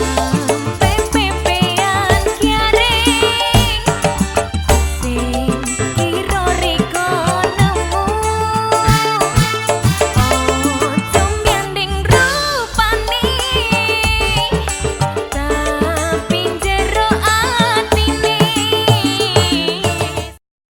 love.